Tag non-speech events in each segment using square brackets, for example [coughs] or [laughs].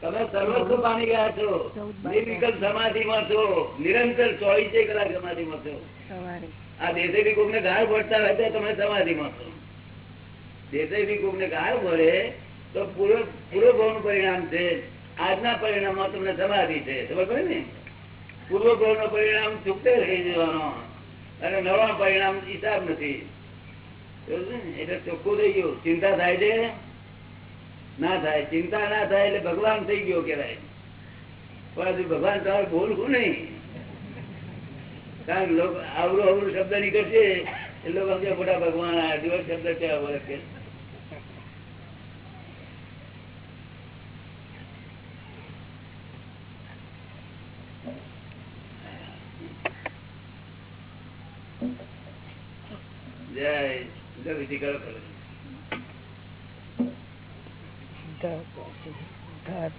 તમે સર્વસ્વ પામી ગયા છો. નિર્વિકલ્પ સમાધિમાં છો. નિરંતર ચોવીસે કલાક સમાધિમાં છો. આ દેશે બી કોક ને ગાળ ભરતા હોય તો તમે સમાધિમાં છો. દેશે બી કોક ને ગાળ ભરે તો પૂર્વ પૂર્વ ભાવનું પરિણામ છે. આજના પરિણામમાં તમને સમાધિ છે. ખબર પડે ને? પૂર્વ ભાવ નો પરિણામ ચૂકતે રહી જવાનો. અને નવા પરિણામ હિસાબ નથી. એટલે ચોખ્ખું થઈ ગયું. ચિંતા થાય છે? ના થાય, ચિંતા ના થાય એટલે ભગવાન થઈ ગયો કેવાય પણ ભગવાન તમારે બોલવું નહીં. કારણ લોકો આવડું અવરું શબ્દ નીકળશે એ લોકો સમજે મોટા ભગવાન, આ દિવસ શબ્દ કેવા બોલે જય વિધિ કરો કરો. સિદ્ધાર્થ સિદ્ધાર્થ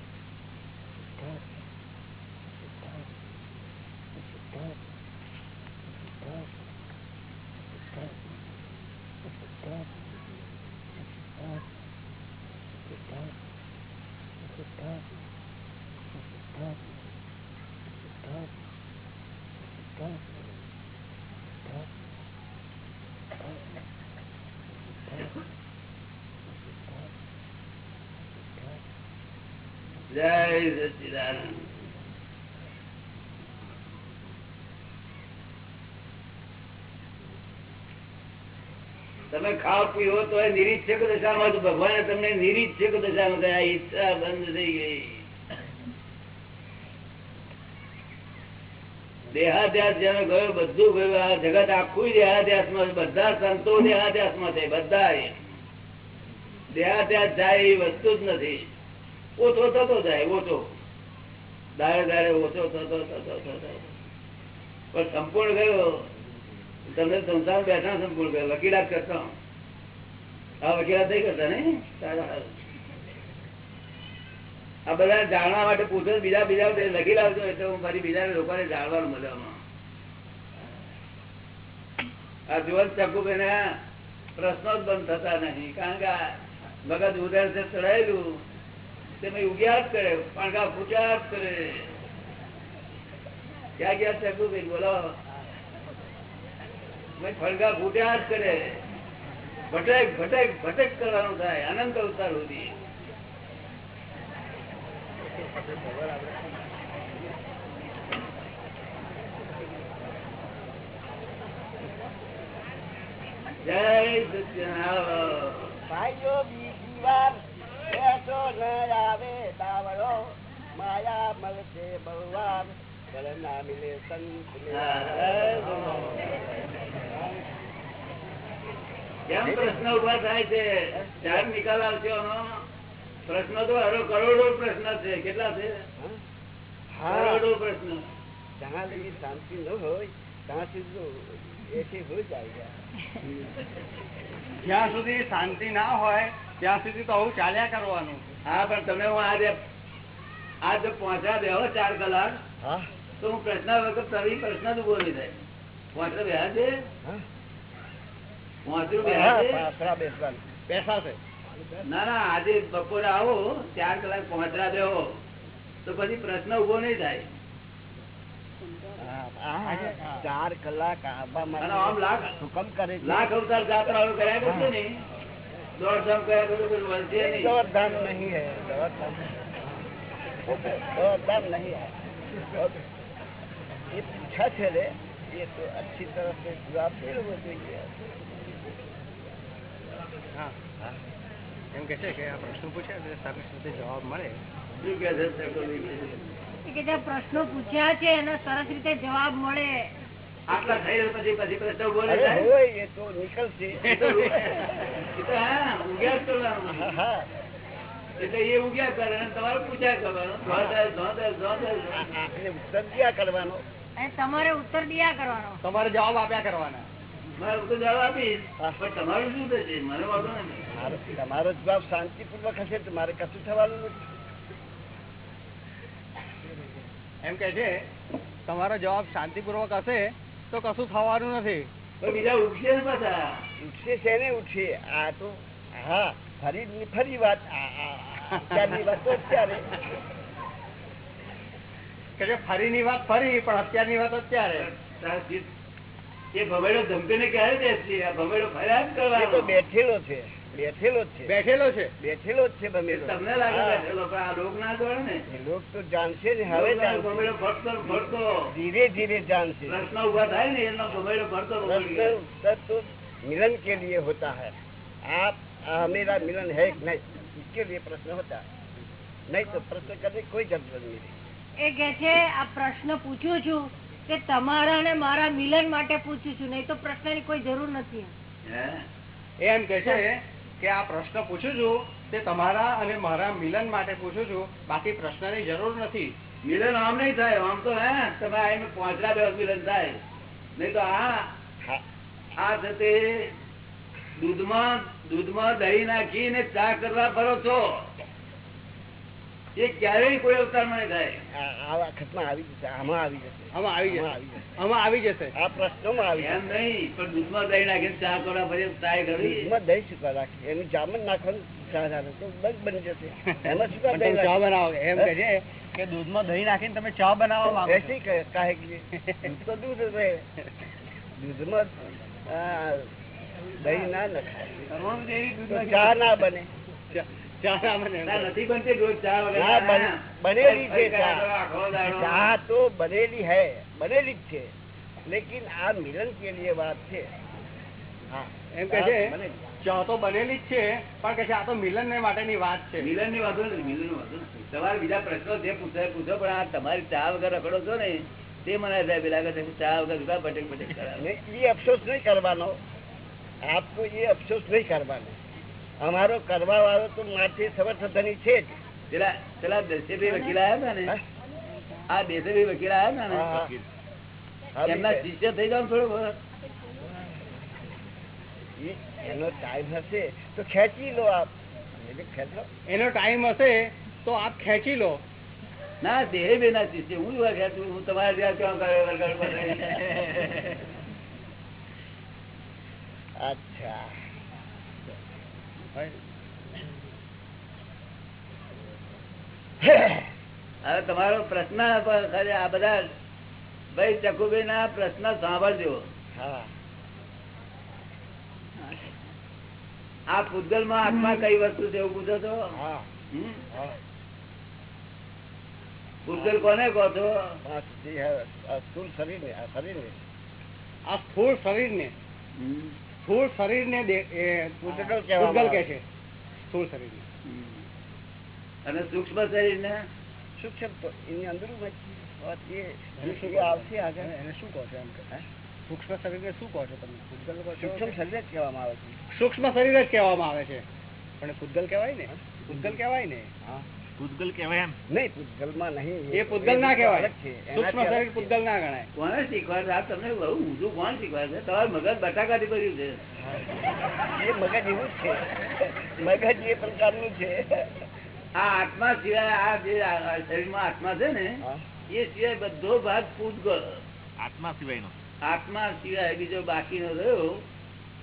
તમે ખાવ પીવો તો નિરીક્ષક દશામાં. ભગવાને તમને નિરીક્ષક દશામાં ગયા. ઈચ્છા બંધ થઈ ગઈ. દેહાધ્યાસ જેને ગયો, બધું ગયું. આ જગત આખું દેહાધ્યાસમાં બધા સંતો દેહાધ્યાસમાં છે. બધા દેહાધ્યાસ જાય એ વસ્તુ જ નથી. ઓછો થતો જાય, ઓછો. દાડે દાડે ઓછો થતો થતો થતો પણ સંપૂર્ણ ગયો, તમને સંસાર બેઠા સંપૂર્ણ ગયો. વકીલાત કરતા. આ વકીલાત નહીં કરતા ને. આ બધા જાણવા માટે પૂછો, બીજા બીજા લગી લાવજો એટલે હું ફરી બીજા લોકોને જાણવાનું મજામાં. આ જીવન જુવન ચકુભાઈને પ્રશ્નો જ બંધ થતા નહીં. કારણ કે મગજ ઉધર છે, ચડાયેલું. તે મેં ઉગ્યા જ કરે પાણકા ફૂટ્યા જ કરે. ક્યાં ગયા ચકુભાઈ બોલો. ફળગા ફૂટ્યા જ કરે. ભટક ભટક ભટક કરવાનું થાય. અનંત અવતાર સુધી. જય સત્યનારાયણ. ભાઈઓ બીજી વાર. કેમ પ્રશ્ન ઊભા થાય છે? ચાર નિકાલ આવશે પ્રશ્ન તો હરો કરોડો પ્રશ્ન છે. કેટલા છે? કરોડો પ્રશ્ન. જ્યાં સુધી શાંતિ ન હોય ત્યાં સુધી એથી હોય જ્યાં સુધી શાંતિ ના હોય ત્યાં સુધી તો આવું ચાલ્યા કરવાનું. હા પણ તમે હું આજે આજે પહોંચ્યા બેહો ચાર કલાક. તો હું પ્રશ્ન વખત તમે પ્રશ્ન જ ઊભો નહીં થાય પહોંચો બેહા છે પહોંચ્યું બેહા છે પાસરા બેસવાનું બેસા છે ના ના આજે બપોરે આવો ચાર કલાક પહોંચ્યા દેવો તો પછી પ્રશ્ન ઊભો નહીં થાય. ચાર કલાક લાખ અવતાર જાત્રા કર્યા કરશે ને. દોડધામ કર્યા કરશે તો વળશે નહીં दौड़धाम नहीं है दौड़धाम दौड़धाम नहीं है ये पूछा थे रे ये तो अच्छी तरह से जवाब दे रहे જોઈએ હા હા એમ કે છે કે આ પ્રશ્ન પૂછે એટલે સારી રીતે જવાબ મળે શું કે છે ચકોલી? કે જે પ્રશ્નો પૂછ્યા છે એનો સરસ રીતે જવાબ મળે આટલા થઈ પછી પછી પ્રશ્ન તો એટલે એ ઉગ્યા કરે અને તમારે પૂજા કરવાનો. તમારે ઉત્તર દિયા કરવાનો. તમારે જવાબ આપ્યા કરવાના. તમારો જવાબ શાંતિપૂર્વક હશે મારે કશું થવાનું નથી. એમ કે છે તમારો જવાબ શાંતિપૂર્વક હશે તો કશું ખાવાનું નથી. બીજા ઉઠશે ઉઠશે છે ને ઉઠશે? આ તો હા ફરી ફરી વાત અત્યારની વાત તો અત્યારે. કે ફરીની વાત ફરી પણ અત્યારની વાત અત્યારે. એ ભમેડો ધમકીને ક્યારે બેસશે આ ભમેડો ફર્યા જ એ બેઠેલો છે. બેઠેલો જ છે બેઠેલો છે બેઠેલો જ છે ભમેડો. તમને લાગે હા. બેઠેલો પણ આ લોક ના જોડે ને એ લોક તો જાણશે ને હવે લોક ના જાણશે ભમેડો ફરતો ને ફરતો ધીરે ધીરે જાણશે પ્રશ્ન ઉભા થાય ને એનો ભમેડો ફરતો પકડી प्रश्न ગયો. उत्तर तो मिलन के लिए होता है आप आ, मेरा मिलन है कि नहीं इसके लिए प्रश्न होता है नहीं तो प्रश्न करने की कोई जरूरत नहीं रही એ કે છે આ પ્રશ્ન પૂછું છું કે તમારા અને મારા મિલન માટે પૂછું છું નહીં તો પ્રશ્નની કોઈ જરૂર નથી હે? એ એમ કે છે કે આ પ્રશ્ન પૂછું છું તે તમારા અને મારા મિલન માટે પૂછું છું. બાકી પ્રશ્નની જરૂર નથી. મિલન આમ નહીં થાય, આમ તો હે, તમે આઈને પાંચડા બે મિલન થાય. નહીં તો આ આ છે તે દૂધમાં દૂધમાં દહીં નાખીને ચા કરવા ફરો છો. દૂધમાં આવી [laughs] દહીં નાખીને તમે ચા બનાવવા માંગો કહે કાહે. દૂધ તો દૂધમાં દૂધમાં દહીં ના નાખાય. ચા ના બને. લેકિન આ મિલન કે લીએ વાત છે. એમ કે છે ચા તો બનેલી. જ છે પણ કે છે આ તો મિલન ને માટેની વાત છે. મિલનની વાતો નથી મિલનની તમારે બીજા પ્રશ્નો જે પૂછાય પૂછો પણ આ તમારી ચા વગર રખડો છો ને તે મને લાગે છે ચા વગર ભટેક ભટેક કરાવે. એ અફસોસ નહીં કરવાનો. આપકો એ અફસોસ નહીં કરવાનો. અમારો કરવા વાળો તો મારથી સવાર છે ખેંચી લો આપ. એનો ટાઈમ હશે તો આપ ખેંચી લો. ના દેહ ના શિષ્ય. હું જોવા ખેંચું? હું તમારે ત્યાં ક્યાં કરે? અચ્છા. હવે તમારો પ્રશ્ન આ બધા ભાઈ ચકુભાઈ ના પ્રશ્ન સાંભળજો. આ પૂતગલમાં આત્મા કઈ વસ્તુ છે એવું પૂછો છો? પૂતગલ કોને કહો છો? સ્થૂળ શરીર ને આ સ્થૂળ શરીર ને. સ્થૂળ શરીર ને ભૂતગલ કે છે. સ્થૂળ શરીર અને સૂક્ષ્મ શરીર ને સૂક્ષ્મ એની અંદર? આવશે આગળ. એને શું કહો છો એમ સૂક્ષ્મ શરીર શું કહો છો તમે? સૂક્ષ્મ શરીર જ કહેવામાં આવે છે. સૂક્ષ્મ શરીર જ કહેવામાં આવે છે. પણ ભૂતગલ કહેવાય ને. ભૂતગલ કહેવાય ને. પૂતગલ કહેવાય એમ. નહીં પૂતગલમાં નહીં. એ પૂતગલ ના કહેવાય. સૂક્ષ્મ શરીર પૂતગલ ના ગણાય. કોને શીખવાડે આ તમને બહુ ઊંધું કોણ શીખવાડે છે? તમારું મગજ બટાકાથી ભર્યું છે. એ મગજ એવું છે. મગજ એ પ્રકારનું છે. આ આત્મા સિવાય આ જે શરીરમાં આત્મા છે ને એ સિવાય બધો ભાગ પૂતગલ આત્મા સિવાયનો. આત્મા સિવાય બીજો બાકીનો રહ્યો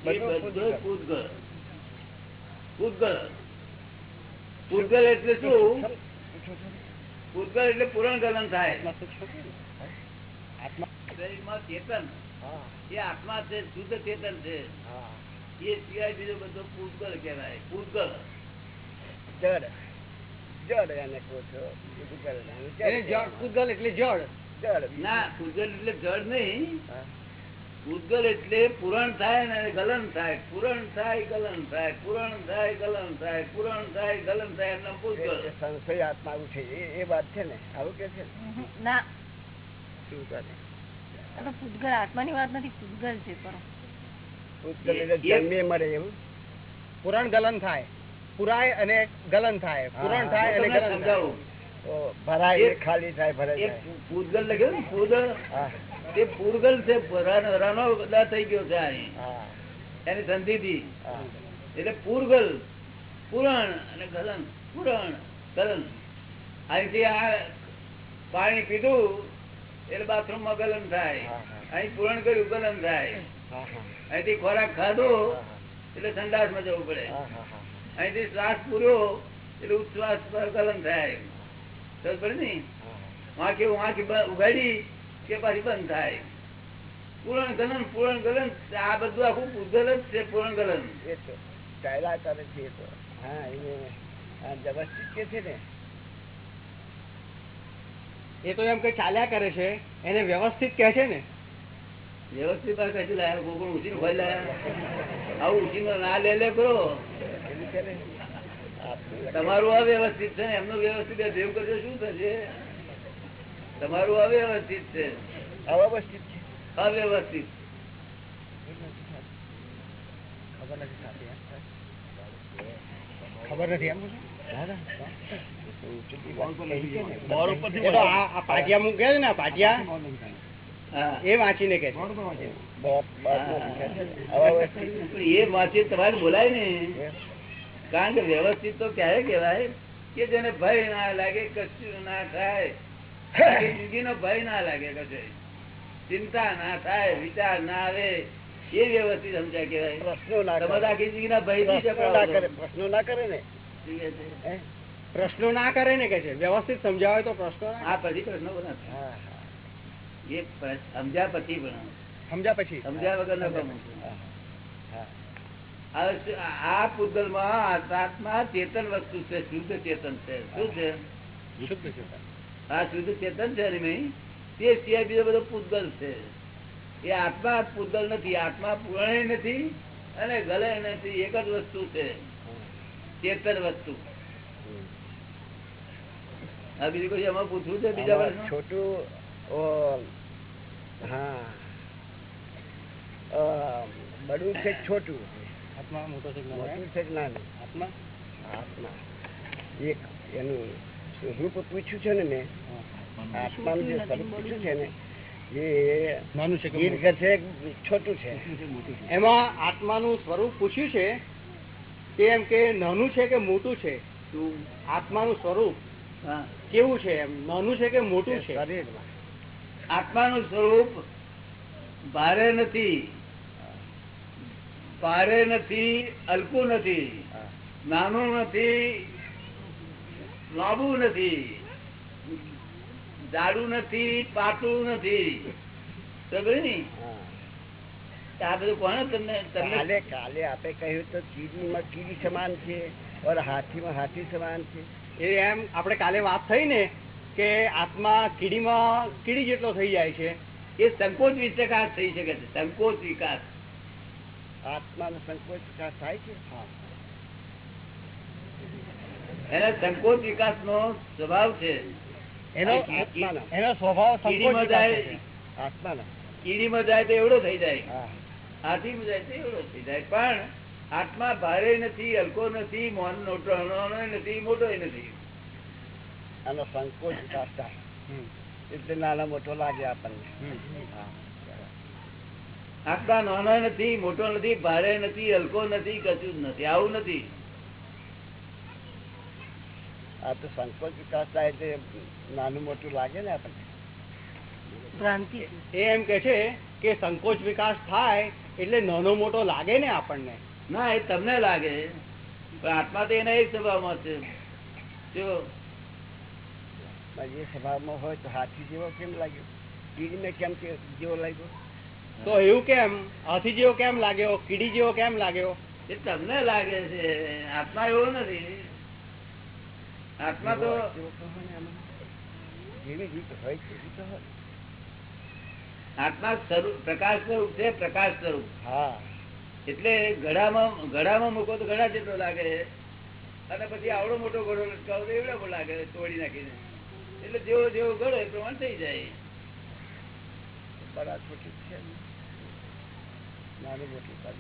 એ બધો પૂતગલ પૂતગળ. પૂતગળ એટલે શું? પૂરગલ એટલે પૂરણ ગલન થાય. શરીરમાં ચેતન. હા, એ આત્મા છે શુદ્ધ ચેતન છે. એ સિવાય બીજો બધો પૂતગળ કહેવાય. પૂતગળ જડ. જડ એને કહો છો. જડ પૂતગલ એટલે જળ જડ. ના પૂતગલ એટલે જળ નહીં. હા. પૂતગલ એટલે પૂરણ થાય ને ગલન થાય. પૂરણ થાય ગલન થાય પૂરણ થાય ગલન થાય પૂરણ થાય ગલન થાય એમના ભૂતગલ. સંશય આત્મા ઉઠે એ એ વાત છે ને? આવું કે છે ના? શું કરે આ આત્માની વાત નથી પૂતગલ છે પણ. પૂતગલ એટલે જન્મે મરે એવું? પુરાણ ગલન થાય. પુરાય અને ગલન થાય. પુરાણ થાય અને ગલન થાય. ભરાય ખાલી થાય ભરાય ભૂતગલ લખ્યું ને? હા. તે પૂરગલ છે રન- થઈ ગયો છે અહીં. એની સંધિ થી એટલે પૂરગલ પુરણ અને ગલન. પુરણ ગલન. અહીંથી આ પાણી પીધું એટલે બાથરૂમમાં ગલન થાય. અહીં પૂરણ કર્યું ગલન થાય. અહીંથી ખોરાક ખાધો એટલે સંડાસમાં જવું પડે. અહીંથી શ્વાસ પૂર્યો એટલે ઉચ્છ્વાસ પર ગલન થાય. સમજ પડે ને? વાંકી વાંકી ઉઘાડી કે પરિબંધ થાય. પૂરણ ગલન પૂરણ ગલન આ બધું આખું પૂતગલ જ છે પૂરણ ગલન. એ તો કરે છે એ તો. હા એને જબરજસ્ત વ્યવસ્થિત કે છે ને? એ તો એમ કે ચાલ્યા કરે છે એને વ્યવસ્થિત કે છે ને? વ્યવસ્થિત આ કશું લાયા કોકણ ઉછીને ખોઈ લાયા. આવું ઉછીને ના લે લે કરો. તમારું અવ્યવસ્થિત છે ને એમનું વ્યવસ્થિત ભેગું કરજો શું થશે? તમારું અવ્યવસ્થિત છે. અવ્યવસ્થિત છે. અવ્યવસ્થિત. ખબર નથી ખબર નથી એમ? પાટિયા મૂકે છે ને પાટિયા? એ વાંચીને કે એ વાંચી તમારે બોલાય ને. કારણ કે વ્યવસ્થિત તો ક્યારે કેવાય કે જેને ભય ના લાગે કશું ના થાય. આખી જિંદગીનો ભય ના લાગે કશે. ચિંતા ના થાય વિચાર ના આવે. એ વ્યવસ્થિત સમજ્યા કેવાય પ્રશ્નો ના ભયથી પ્રશ્નો ના કરે પ્રશ્નો ના કરે ને. પ્રશ્નો ના કરે ને કે છે. વ્યવસ્થિત સમજાવે તો પ્રશ્નો ના આ પછી પ્રશ્નો બધા એ સમજ્યા પછી પણ સમજ્યા પછી? સમજ્યા વગર ન ગમું. આ આ પૂતગલમાં આત્મા ચેતન વસ્તુ છે શુદ્ધ ચેતન છે. શું છે? શુદ્ધ છે આ શુદ્ધ ચેતન છે ને નહીં તે સિવાય બીજો બધો પૂતગલ છે. એ આત્મા પૂતગલ નથી. આત્મા પૂર્ણ નથી અને ગલે નથી. એક જ વસ્તુ છે. ચેતન વસ્તુ. આ બીજું કોઈ એમાં પૂછવું છે બીજા છોટું હા. બડું છે છોટું? આત્મા મોટો છે મોટું છે કે નાનું? આત્મા? આત્મા. એક એનું રૂપ પૂછ્યું છે ને મેં આત્માનું જે સ્વરૂપ પૂછ્યું છે ને એ નાનું છે કે દીર્ઘ છે છોટું છે. એમાં આત્માનું સ્વરૂપ પૂછ્યું છે તે એમ કે નાનું છે કે મોટું છે? આત્માનું સ્વરૂપ હા. કેવું છે એમ? નાનું છે કે મોટું છે? આત્માનું સ્વરૂપ ભારે નથી ભારે નથી અલકું નથી નાનું નથી લાંબુ નથી. જાડું નથી પાટું નથી. સમજ્યું ને? આ બધું કોને તમને તમને કાલે કાલે આપે કહ્યું તો કીડીમાં કીડી સમાન છે ઓર હાથીમાં હાથી સમાન છે. એ એમ આપણે કાલે વાત થઈ ને કે આત્મા કીડીમાં કીડી જેટલો થઈ જાય છે. એ સંકોચ વિકાસ થઈ શકે છે. સંકોચ વિકાસ. આત્માનો સંકોચ વિકાસ થાય છે? એને સંકોચ વિકાસ નો સ્વભાવ છે. એનો એનો સ્વભાવ સંકોચ કીડીમાં જાય છે. આત્માનો. કીડીમાં જાય તો એવડો થઈ જાય. હાથીમાં જાય તો એવડો થઈ જાય. પણ આત્મા ભારે નથી હલકો નથી મોન નોટો નથી મોટો નથી. આનો સંકોચ વિકાસ થાય. એટલે નાનો મોટો લાગે આપણને. આત્મા નાનો નથી મોટો નથી ભારે નથી હલકો નથી કશું જ નથી આવું નથી. આ તો સંકોચ વિકાસ થાય એટલે નાનું મોટું લાગે ને આપણને. એ એમ કે છે કે સંકોચ વિકાસ થાય એટલે નાનો મોટો લાગે ને આપણને. ના એ તમને લાગે. પણ આત્મા તો એના એક સ્વભાવમાં છે. જો. એ સ્વભાવમાં હોય તો હાથી જેવો કેમ લાગ્યો? કીડીને કેમ કે જેવો લાગ્યો? તો એવું કેમ? હાથી જેવો કેમ લાગ્યો? કીડી જેવો કેમ લાગ્યો? એ તમને લાગે છે. આત્મા એવો નથી. આત્મા તો આત્મા સ્વરૂપ પ્રકાશ સ્વરૂપ છે પ્રકાશ સ્વરૂપ. હા. એટલે ઘડામાં ઘડામાં મૂકો તો ઘડા જેટલો લાગે. અને પછી આવડો મોટો ઘડો લટકાવો તો એવડો લાગે તોડી નાખીને. એટલે જેવો જેવો ઘડો એ પ્રમાણે થઈ જાય. બરાબર છે. નાની મોટું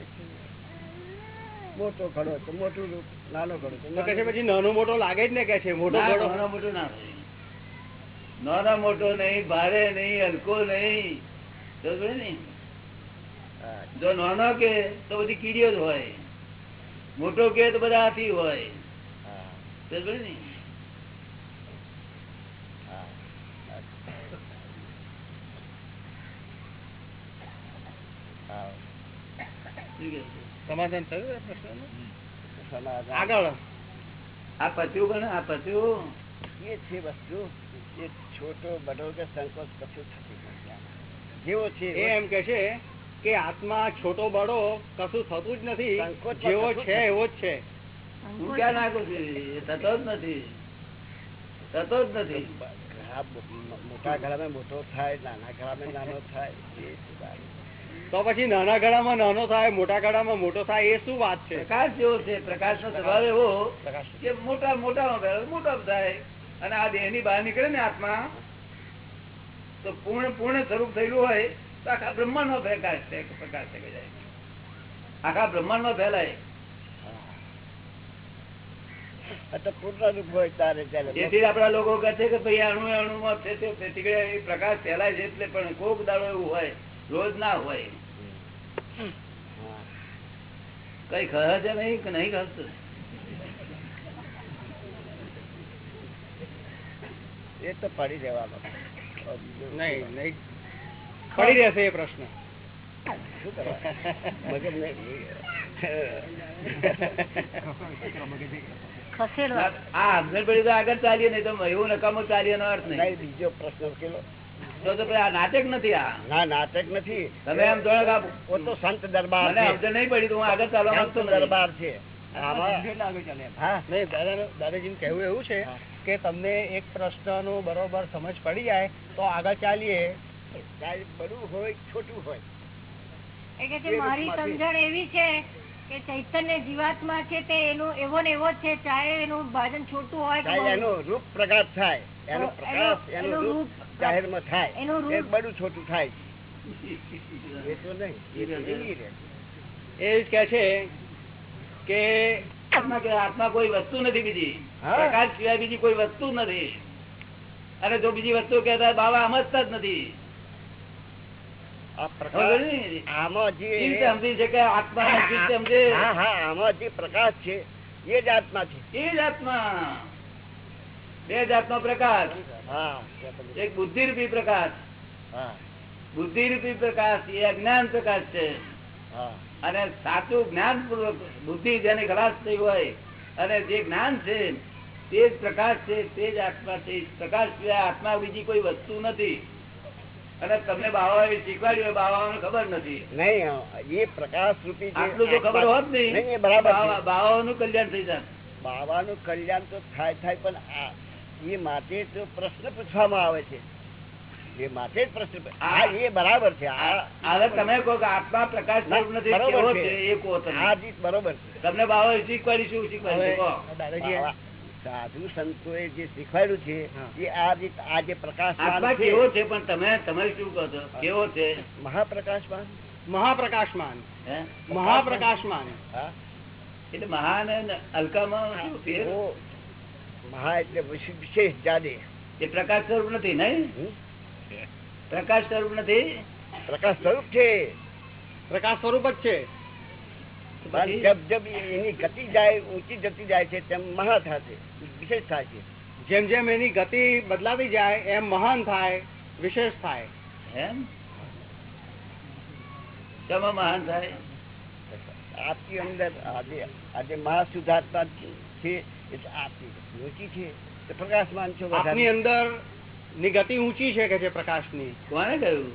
મોટો ઘડો તો મોટું રૂપ. નાનો ઘડો તો તો કે છે પછી નાનો મોટો લાગે જ ને કે છે મોટો ઘડો નાનો મોટો ના નાનો મોટો નહીં ભારે નહીં હલકો નહીં. સમજ ને? જો નાનો કે તો બધી કીડીઓ જ હોય. મોટો કે તો બધા હાથી હોય. ને? સમાધાન થયું? સમાધાન. આગળ. આ પત્યું પણ આ પત્યું એ છે વસ્તુ. એ છોટો બડો કે સંકોચ કશું થતું જેવો છે એમ કે છે કે આત્મા છોટો બડો કશું થતું જ નથી જેવો છે એવો જ છે. હું ક્યાં નાખું છું? થતો જ નથી. થતો જ નથી. મોટા ઘડામાં મોટો થાય નાના ઘડામાં નાનો થાય. એ? તો પછી નાના ગળામાં નાનો થાય મોટા ગળામાં મોટો થાય એ શું વાત છે? પ્રકાશ જેવો છે પ્રકાશ નો સ્વભાવ એવો કે મોટા મોટા મોટો થાય. અને આ દેહની બહાર નીકળે ને આત્મા તો પૂર્ણ પૂર્ણ સ્વરૂપ થયેલું હોય તો આખા બ્રહ્માંડ નો પ્રકાશ છે પ્રકાશ થઈ જાય આખા બ્રહ્માંડમાં ફેલાય જેથી આપડા લોકો કહે છે કે ભાઈ અણુ અણુ માં પ્રકાશ ફેલાય છે એટલે પણ કોક દાડો એવું હોય. રોજ ના હોય. કઈ ખર છે નહીં કે નહીં ખરતું એ તો પડી રહેવાનો નહીં નહીં. પડી રહેશે એ પ્રશ્ન. [laughs] આગળ ચાલીએ નહીં તો એવું નકામો ચાલીએ નો અર્થ નહીં બીજો પ્રશ્ન ઉકેલો. તો તો આ નાટક નથી આ. ના નાટક નથી. તમે એમ જોડે ઓ તો સંત દરબાર મને છે. નહીં પડી તો હું આગળ ચાલવા માંગતો દરબાર છે. આમાં હા. નહીં દાદા દાદાજીનું કહેવું એવું છે કે તમને એક પ્રશ્નનું બરોબર સમજ પડી જાય તો આગળ ચાલીએ. બડું હોય છોટું હોય. મારી સમજણ એવી છે કે ચૈતન્ય જીવાત્મા છે તે એનો એવો ને એવો છે ચાહે એનું ભાજન છોટું હોય કે એનો રૂપ પ્રકાશ થાય. એનો પ્રકાશ એનો એનું રૂપ રૂપ જાહેરમાં થાય. બડું છોટું થાય. એ તો નહીં એ કહે છે કે આત્મા કોઈ વસ્તુ નથી બીજી. પ્રકાશ સિવાય બીજી કોઈ વસ્તુ નથી. અને જો બીજી વસ્તુ કેતા બાબા સમજતા જ નથી. કે આત્મા છે. એ જ આત્મા. બે જાતનો પ્રકાશ. એક બુદ્ધિ રૂપી પ્રકાશ. બુદ્ધિ રૂપી પ્રકાશ એ અજ્ઞાન પ્રકાશ છે. અને સાચું જ્ઞાન પૂર્વક બુદ્ધિ જેને ખલાસ થઈ હોય અને જે જ્ઞાન છે તે જ પ્રકાશ છે તે જ આત્મા છે. પ્રકાશ સિવાય આત્મા બીજી કોઈ વસ્તુ નથી. અને તમને બાવાએ શીખવાડ્યું બાવાઓને ખબર નથી. નહીં એ પ્રકાશ રૂપી આટલું તો ખબર હોત નહીં. બરાબર. બાવા- બાવાઓનું કલ્યાણ થઈ જાય બાવાનું કલ્યાણ તો થાય થાય પણ એ માટે તો પ્રશ્ન પૂછવામાં આવે છે. એ માટે જ પ્રશ્ન આ એ બરાબર છે. આ તમે કહો કે આત્મા પ્રકાશ નથી બરોબર છે. છે એ કહો આ જીત બરોબર છે. તમને બાબા શીખવાડી શું શીખવાડ્યું હવે કહો. દાદાજી. બાવા- સાધુ સંતોએ જે શીખવાડ્યું છે એ આ રીત આ જે પ્રકાશમાન કેવો છે પણ તમે તમે શું કહો છો? કેવો છે? મહાપ્રકાશમાન? મહાપ્રકાશમાન. હે? મહાપ્રકાશમાન. હા. એટલે મહાન અલકામાં શું મહા એટલે વિશેષ જાદે. એ પ્રકાશ સ્વરૂપ નથી નહીં? પ્રકાશ સ્વરૂપ નથી? પ્રકાશ સ્વરૂપ છે. પ્રકાશ સ્વરૂપ જ છે. તો પણ પછી? જબ જબ એની ગતિ જાય ઊંચી જતી જાય છે તેમ મહા થશે વિશેષ થાય છે. જેમ જેમ એની ગતિ બદલાતી જાય એમ મહાન થાય વિશેષ થાય. એમ? શેમાં મહાન થાય? આપની અંદર આજે આજે મહાશુદ્ધાત્મા છે એટલે આપની ગતિ ઊંચી છે. તો પ્રકાશમાન છો આપની અંદરની ગતિ ઊંચી છે કે છે પ્રકાશની? કોને કહ્યું?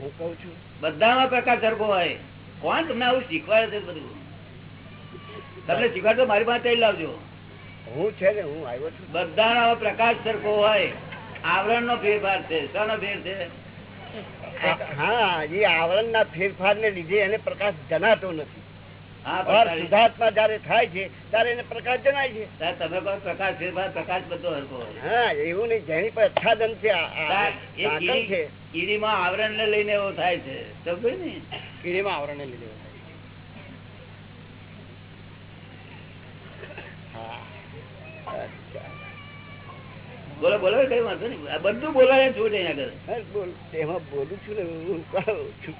હું કઉ છું. બધામાં પ્રકાશ સરખો હોય. કોણ તમને આવું શીખવાડે છે બધું? તમને શીખવાડતો મારી પાસે લાવજો. હું છે ને હું આવ્યો છું. બધા પ્રકાશ સરખો હોય. આવરણ નો ફેરફાર છે. શાનો ફેર છે? હા એ આવરણના ફેરફારને લીધે એને પ્રકાશ જણાતો નથી. શુદ્ધાત્મા જયારે થાય છે ત્યારે એને પ્રકાશ જણાય છે. તમે પણ પ્રકાશ છે પ્રકાશ બધો હરકો હા એવું નહીં જેની પર આચ્છાદન છે કીડીમાં આવરણ ને લઈને એવો થાય છે. સમજો ને? કીડીમાં આવરણ ને હા બોલો બોલો કઈ વાંધો નહીં. આ બધું બોલાય છું અહીંયા આગળ. બોલ એમાં બોલું છું ને હું કહું છું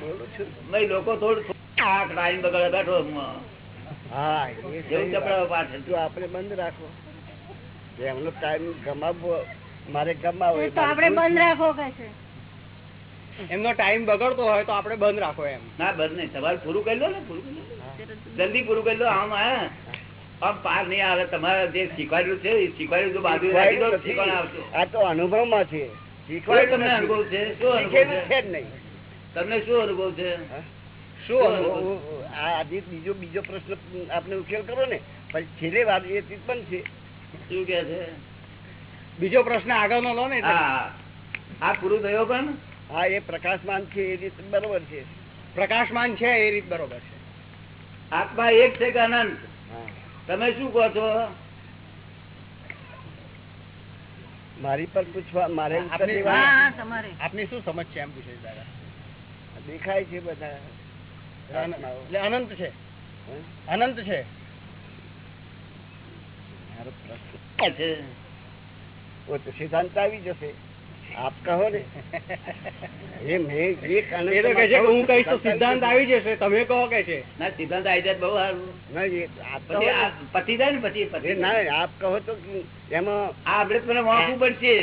બોલું છું ભાઈ લોકો થોડું આ ટાઈમ બગાડે બેઠો હા એ જેવું સહી વાત. ચપડાવો પાછળ. જો આપણે બંધ રાખો. એમનો ટાઈમ ગમાવવો મારે ગમાવો એ એ તો આપણે બંધ રાખો કે છે. એમનો ટાઈમ બગડતો હોય તો આપણે બંધ રાખો એમ. ના બંધ નહીં. સવાલ પૂરું કરી લો ને પૂરું જલ્દી પૂરું કરી લો આમ હા. આમ પાર નહીં આવે. તમારે જે શીખવાડ્યું છે એ શીખવાડ્યું તો બાજુ રાખી દો નથી. શીખવાડ આવશો આ તો અનુભવમાં છે. શું શીખવાડ્યું તમને અનુભવ છે? શું અનુભવ છે? છે જ નહીં. તમને શું અનુભવ છે? શું આ આજે બીજો બીજો પ્રશ્ન આપણે ઉકેલ કરો ને પછી છેલ્લે વાત એ ચીજ પણ છે. શું કે છે? બીજો પ્રશ્ન આગળનો લો ને હા આ પૂરું થયો પણ? હા એ પ્રકાશમાન છે એ રીત બરોબર છે. પ્રકાશમાન છે એ રીત બરોબર છે. આત્મા એક છે કે અનંત? તમે શું કહો છો? મારી પર પૂછવા મારે આપની- વાત આપની શું સમજ છે એમ પૂછે દાદા? દેખાય છે બધા. એટલે અનંત છે. અનંત છે. તો સિદ્ધાંત આવી જશે. આપ કહો ને. એ મેં એક એ તો કહે છે કે હું કહીશ તો સિદ્ધાંત આવી જશે. તમે કહો કે છે. ના સિદ્ધાંત આવી જાય બહુ સારું. પતી જાય ને પછી ના આપ કહો તો એમાં આ આપણે તમને વાંકવું પડશે.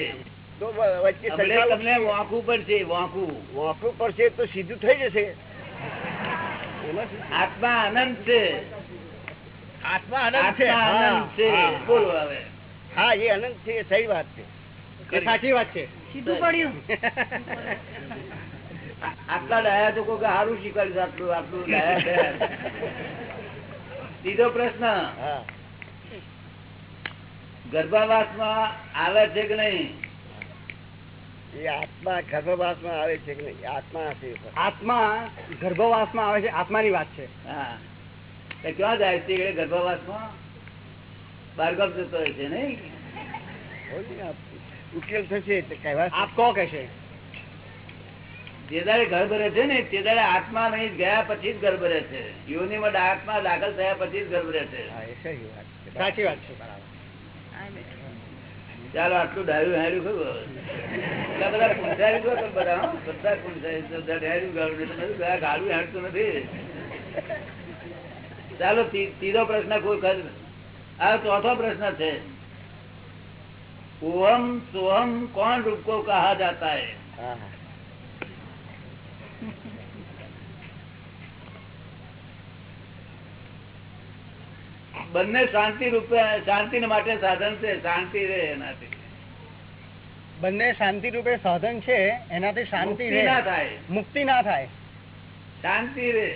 તો વચ્ચે તમને વાંકવું પડશે વાંકવું. વાંકવું પડશે તો સીધું થઈ જશે? આત્મા અનંત છે. આત્મા આત્મા અનંત છે. બોલો હવે. હા એ અનંત છે એ સહી વાત છે. એ સાચી વાત છે. સીધું પડ્યું. [laughs] આટલા ડાયા તો કોઈ સારું શીખવાડ્યું આટલું આટલું ડાયા છે. સીધો પ્રશ્ન. હા. ગર્ભાવાસમાં આવે છે કે નહીં? એ આત્મા ગર્ભવાસમાં આવે છે કે નહીં? આત્મા હશે એ પણ. આત્મા આવે છે આત્માની વાત છે. હા. ક્યાં જાય છે એ ગર્ભાવાસમાં? બારગામ જતો હોય છે નહીં? ને આપ. ઉકેલ થશે આપ કહો કે છે જે દાડે ઘર રહે છે ને તે દાડે આત્મા નહીં ગયા પછી જ ગર્ભ રહે છે. યોનિમાં આત્મા દાખલ થયા પછી જ ગર્ભ રહે છે. સાચી વાત છે. બરાબર. ચાલો આટલું ડાયું હાર્યું ખરું ચાલો ત્રીજો પ્રશ્ન કોઈ ખર આ ચોથો પ્રશ્ન છે. ઓમ સોહમ કોણ રૂપકો કહા જતા હે? બંને શાંતિ રૂપે શાંતિ માટે સાધન છે. શાંતિ રે એનાથી. બંને શાંતિ રૂપે સાધન છે એનાથી શાંતિ મુક્તિ ના થાય. મુક્તિ ના થાય. શાંતિ રે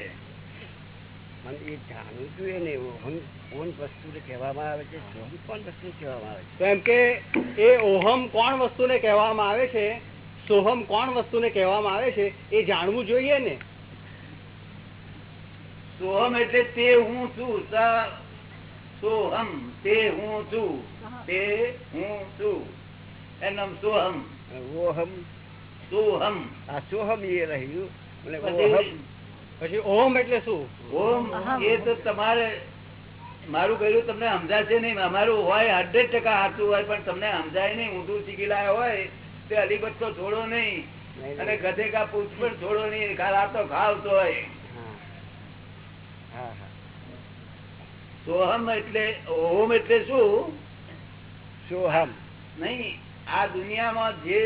મને એ જાણવું જોઈએ ને ઓહમ કોણ વસ્તુને કહેવામાં આવે છે સોહમ કોણ વસ્તુ કહેવામાં આવે છે? એમ કે એ ઓહમ કોણ વસ્તુને કહેવામાં આવે છે સોહમ કોણ વસ્તુને કહેવામાં આવે છે એ જાણવું જોઈએ ને. સોહમ એટલે તે હું છું સોહમ તે હું છું તે હું છું. એનું સોહમ. ઓહમ સોહમ. આ સોહમ એ રહ્યું. પછી ઓહમ એટલે શું? ઓમ એ તો તમારે મારું કહ્યું તમને સમજાશે નહીં. અમારું હોય હંડ્રેડ ટકા સાચું હોય પણ તમને સમજાય નહીં. ઊંધું શીખી હોય તે અલીબત તો છોડો નહીં. અને ગધે કા પૂછ પણ છોડો નહીં. ખાલી આ તો ખાવતો હોય. હા હા. હા સોહમ એટલે ઓમ એટલે શું? સોહમ. નહીં. આ દુનિયામાં જે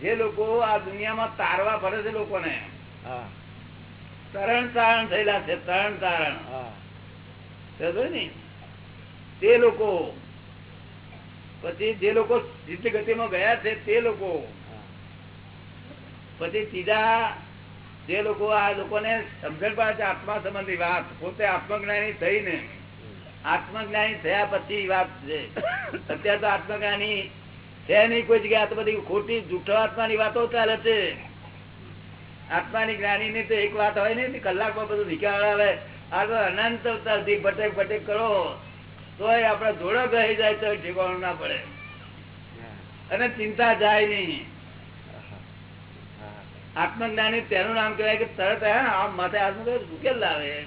જે લોકો આ દુનિયામાં તારવા ફરે છે લોકોને તરણ તારણ થયેલા છે તરણ તારણ. ને? તે લોકો પછી જે લોકો સિદ્ધ ગતિમાં ગયા છે તે લોકો પછી ત્રીજા જે લોકો આ લોકોને સમજણ પડે છે આત્મા સંબંધી વાત પોતે આત્મજ્ઞાની થઈને આત્મજ્ઞાની થયા પછી વાત છે. [coughs] અત્યારે તો આત્મજ્ઞાની છે નહીં કોઈ જગ્યાએ આ તો બધી ખોટી જૂઠો આત્માની વાતો ચાલે છે? આત્માની જ્ઞાની ની તો એક વાત હોય ને, કલાકમાં બધું નિકાળ આવે. આ તો અનંત અવતારથી ભટેક ભટેક કરો. તોય આપડે જોડો ગઈ જાય તો ઠેકાણું ના પડે. અને ચિંતા જાય નહીં. આત્મજ્ઞાની તેનું નામ કહેવાય કે તરત આમ માથે મૂકે ઉકેલ લાવે.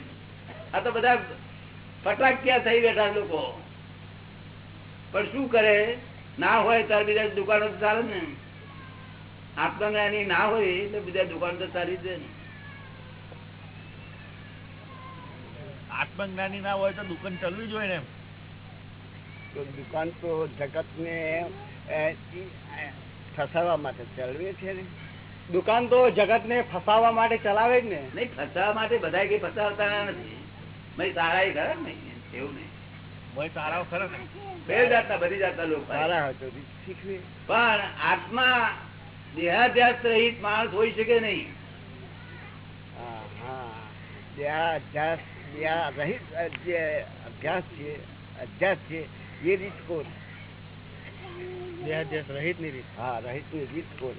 આ તો બધા ફટાકિયા થઈ બેઠા લોકો. પણ શું કરે? ના હોય ત્યારે બીજા દુકાનો તો ચાલે ને. આત્મજ્ઞાની ના હોય એટલે બીજા દુકાન તો ચાલી જ જાય ને. આત્મજ્ઞાની ના હોય તો દુકાન ચાલવી જોઈએ ને તો દુકાન તો જગત ને ફસાવા માટે ચલવે છે ને. દુકાન તો જગત ને ફસાવવા માટે ચલાવે જ ને. નહીં ફસાવા માટે બધા કઈ ફસાવતા નથી. તારા સારા એ ખરા ને એવું નહીં. બે જાતના બધી જાતના લોકો. સારા હોય તો શીખવે. પણ આત્મા દેહાધ્યાસ રહિત માણસ હોય શકે નહીં. રહિત જે અભ્યાસ છે અધ્યાસ છે એ રીત કોણ? દેહાધ્યાસ રહિતની રીત. હા રહિતની રીત કોણ?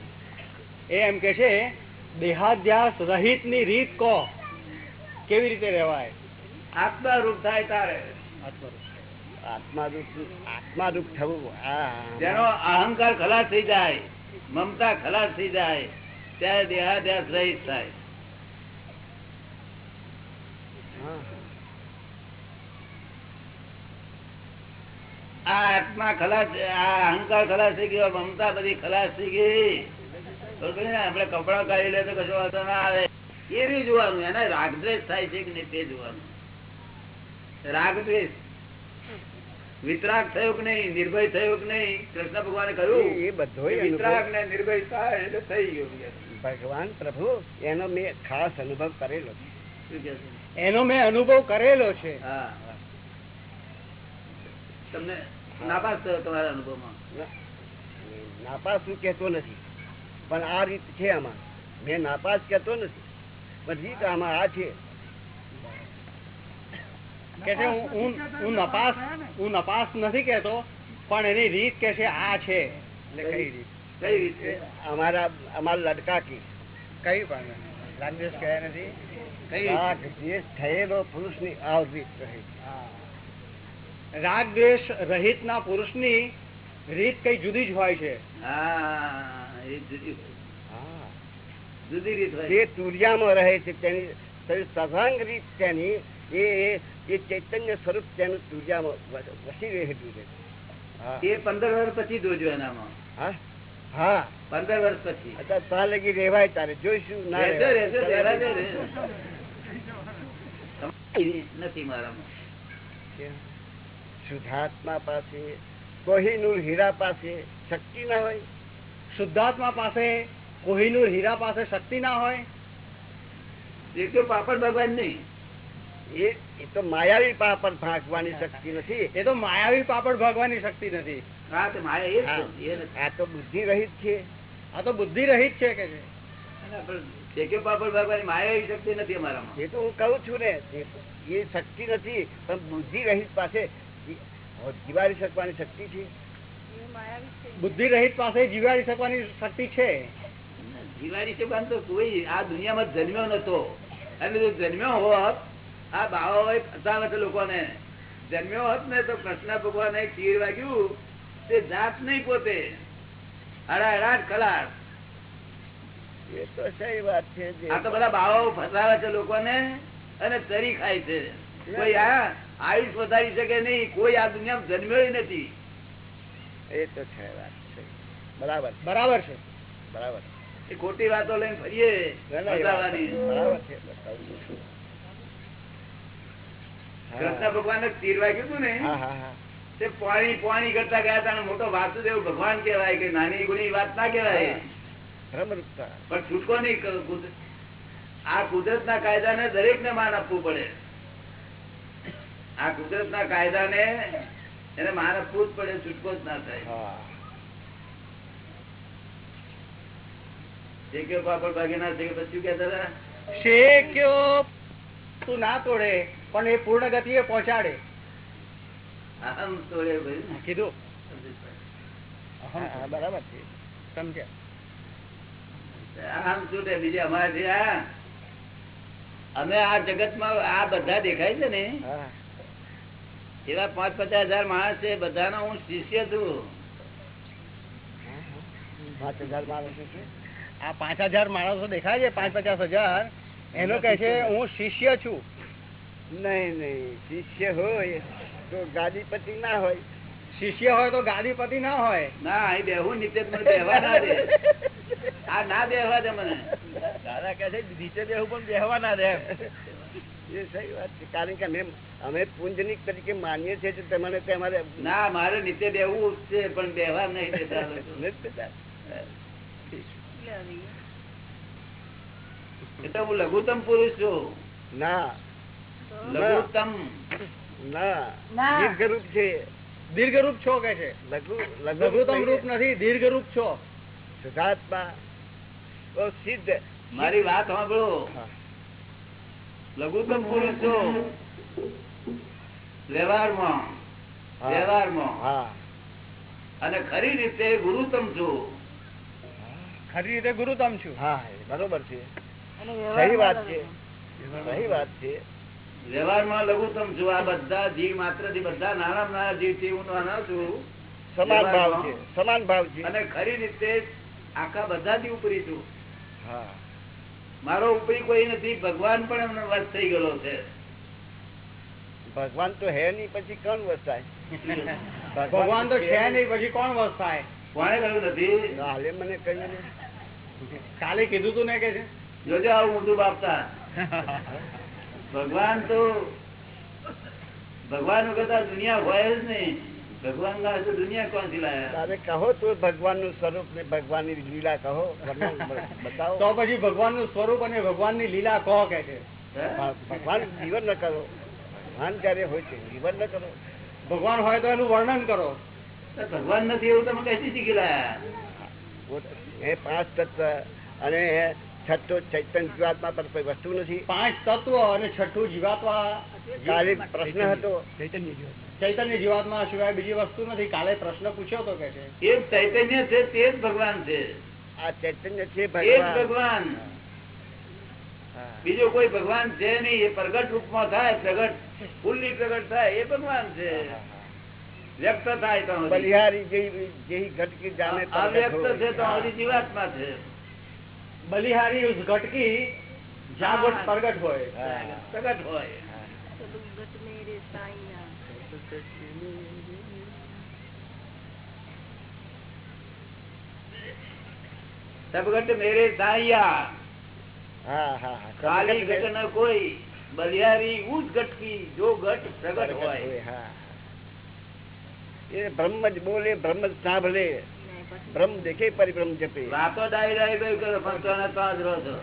એ એમ કે છે દેહાધ્યાસ રહિતની રીત કો? કેવી રીતે રહેવાય? આત્મા રૂપ થાય તારે. આત્મારૂપ થવું. જેનો અહંકાર ખલાસ થઈ જાય, મમતા ખલાસ થઈ જાય, ત્યારે દેહાધ્યાસ રહીત થાય. આ આત્મા ખલાસ આ અહંકાર ખલાસ થઈ ગયો, મમતા બધી ખલાસ થઈ ગઈ. આપડે કપડા કાઢી લે તો કશો વાંધો ના આવે. એ જોવાનું. એને રાગદ્વેષ થાય છે કે નહીં તે જોવાનું. રાગદ્વેષ. વિતરાગ થયો કે નહીં? નિર્ભય થયો કે નહીં? કૃષ્ણ ભગવાને કહ્યું એ- બધો વિતરાગ ને નિર્ભયતા એટલે થઈ ગયું ભગવાન પ્રભુ એનો મેં ખાસ અનુભવ કરેલો? એનો મેં અનુભવ કરેલો છે. તમને નાપાસ થયો તમારા અનુભવમાં? નાપાસ હું કેતો નથી. પણ આ રીત છે આમાં. મેં નાપાસ કેતો નથી. પણ રીત આમાં આ છે. કે છે હું હું- નપાસ હું નપાસ નથી કેતો પણ એની રીત કે છે આ છે. એટલે કઈ રીત? કઈ રીતે અમારા અમારા લડકા કી. કઈ પણ રાગદ્વેષ કહે નથી. દ્વેષ થયેલો રીત રહે. રાગ દ્વેષ રહિત ના પુરુષની રીત કઈ જુદી જ હોય છે. જુદી રીત હોય. તુરિયામાં રહે છે તેની તેની સભાંગ રીત તેની એ એ- એ ચૈતન્ય સ્વરૂપ તેનું તુરિયામાં વસી રહેતું છે. એ પંદર વર્ષ પછી જોજો એનામાં. હા? હા. પંદર વર્ષ પછી. ત્યાં લગી રેવાય તારે. જોઈશું ના નથી મારામાં. શુદ્ધાત્મા પાસે કોહિનૂર હીરા પાસે શક્તિ ના હોય. શુદ્ધાત્મા પાસે કોહિનૂર હીરા પાસે શક્તિ ના હોય. એ તો પાપડ ભગવાન નહીં. એ એ તો માયાવી પાપડ ભાગવાની શક્તિ નથી. એ તો માયાવી પાપડ ભાગવાની શક્તિ નથી. આ તો બુદ્ધિ રહિત છે. આ તો બુદ્ધિ રહિત છે કે છે? અને પણ શેક્યો પાપડ ભગવાન માયા શક્તિ નથી અમારામાં. એ તો હું કહું છું ને એ એ શક્તિ નથી પણ બુદ્ધિ રહિત પાસે જીવાડી શકવાની શક્તિ છે. બુદ્ધિ રહિત પાસે જીવાડી શકવાની શક્તિ છે. દિવાળી છે તો કોઈ આ દુનિયામાં જન્મ્યો નતો. અને જો જન્મ્યો હોત આ બાવા ફસાવે છે લોકોને. જન્મ્યો હોત ને તો કૃષ્ણ ભગવાને તીર વાગ્યું તે જાત નહીં પોતે. અડા અડાટ કલાક એ તો સહી વાત છે આ તો બધા બાવાઓ ફસાવે છે લોકોને અને તરી ખાય છે. કોઈ આ આયુષ વધારી શકે નહીં કોઈ આ દુનિયામાં જન્મ્યો નથી. એ તો છે વાત છે. બરાબર બરાબર છે. બરાબર. એ ખોટી વાતો લઈને ફરીએ. બરાબર છું. કૃષ્ણ ભગવાન ને તીર વાગ્યું હતું ને? હા હા હા. તે પાણી પાણી કરતા ગયા હતા મોટો વાસુદેવ ભગવાન કેવાય કે નાની ગુણી વાત ના કેવાય પણ છૂટકો નહીં આ કુદરત. ના કાયદા ને દરેક ને માન આપવું પડે. આ કુદરત ના કાયદા ને એને માન આપવું જ પડે છૂટકો જ ના થાય. હા. શેક્યો પાપડ ભાગીના શેક્યો પછી કેતા શેક્યો. તું ના તોડે. પણ એ પૂર્ણ ગતિએ પહોંચાડે કીધું? બરાબર છે. સમજ્યા. આમ છૂટે બીજે અમારે અમે આ જગતમાં આ બધા દેખાય છે ને. એવા પાંચ પચાસ હજાર માણસ છે બધાનો હું શિષ્ય છું. પાંચ હજાર માણસો છે? આ પાંચ હજાર માણસો દેખાય છે પાંચ પચાસ હજાર. એનો કહે છે? હું શિષ્ય છું. નહીં નહીં. શિષ્ય હોય તો ગાદીપતિ ના હોય. શિષ્ય હોય તો ગાદીપતિ ના હોય. ના અહીં બેહું નીચે બેહવા ના દે. આ ના બેહવા દે મને. દાદા કહે છે નીચે બેહું પણ બેહવા ના દે એ સહી વાત છે. કારણ કે અમે અમે પુંજનિક તરીકે માનીએ છીએ કે તમને તે અમારે ના મારે નીચે બેહવું છે પણ બેહવા નહીં દેતા. [laughs] એટલે હું લઘુત્તમ પુરુષ છું. ના. લઘુત્તમ ના. દીર્ઘરૂપ છે. દીર્ઘરૂપ છો કે છે. લઘુત્તમ રૂપ નથી દીર્ઘરૂપ છો. શુદ્ધાત્મા. સિદ્ધ. મારી વાત સાંભળો. હા. લઘુત્તમ પુરુષ છો. વ્યવહારમાં. વ્યવહારમાં. અને ખરી રીતે ગુરુતમ છું. ખરી રીતે ગુરુતમ છું. હા બરોબર છે. સહી વાત છે. સહી વાત છે. વ્યવહારમાં લઘુત્તમ છું. આ બધા જીવ માત્રથી બધા નાના નાના જીવથી હું નાના છું. સમાન ભાવ છે સમાન ભાવ છે. અને ખરી રીતે આખા બધાથી ઉપરી છું. મારો ઉપરી કોઈ નથી. ભગવાન પણ એમનો વસ થઈ ગયેલો છે. ભગવાન તો હે નહીં પછી કોણ વસાય ભગવાન તો છે નહીં પછી કોણ વસ થાય? કોને કહ્યું નથી? હાલે મને કહ્યું કાલે કીધું તું ને કે છે? જોજો આવું ઊંધું બાપતા. [laughs] ભગવાન તો ભગવાન કરતા દુનિયા હોય જ નહીં. ભગવાન ના તો દુનિયા કોણથી લાયા? કહો તો ભગવાનનું સ્વરૂપ ને ભગવાનની લીલા કહો બતાવો. તો પછી ભગવાનનું સ્વરૂપ અને ભગવાનની લીલા કહો કે છે. ભગવાન જીવન ન કરો. ભગવાન જયારે હોય છે જીવન ન કરો. ભગવાન હોય તો એનું વર્ણન કરો. ભગવાન નથી એવું તમે કઈ શીખી લાયા? એ પાંચ તત્વ અને એ છઠ્ઠો ચૈતન્ય જીવાત્મા પર કોઈ વસ્તુ નથી. પાંચ તત્વ અને છઠ્ઠું જીવાત્મા. કાલે પ્રશ્ન હતો. ચૈતન્ય જીવાત્મા. સિવાય બીજી વસ્તુ નથી. કાલે પ્રશ્ન પૂછ્યો તો કે છે. એ ચૈતન્ય છે તે જ ભગવાન છે. આ ચૈતન્ય છે એ જ ભગવાન. બીજો કોઈ ભગવાન છે નહીં. એ પ્રગટ રૂપમાં થાય પ્રગટ ફૂલ્લી પ્રગટ થાય એ ભગવાન છે. વ્યક્ત થાય તો બલિહારી જેવી જેવી ઘટકી જાણે આ વ્યક્ત છે તો. હજી જીવાત્મા છે. બલિહારી ઘટકી જ્યાં ગોટ પ્રગટ હોય હા. પ્રગટ હોય સદુગત મેરે સાઈના. સબગટ મેરે સાયા હા હા હા કાલી પ્રગટ ઘટ ન કોઈ બલિહારી ઉસ ઘટકી જો ઘટ પ્રગટ બ્રહ્મ દેખે પરિભ્રમ જપે. વાતો ડાઈ ડાઈ ગઈ કરો પણ તો જ રહો છો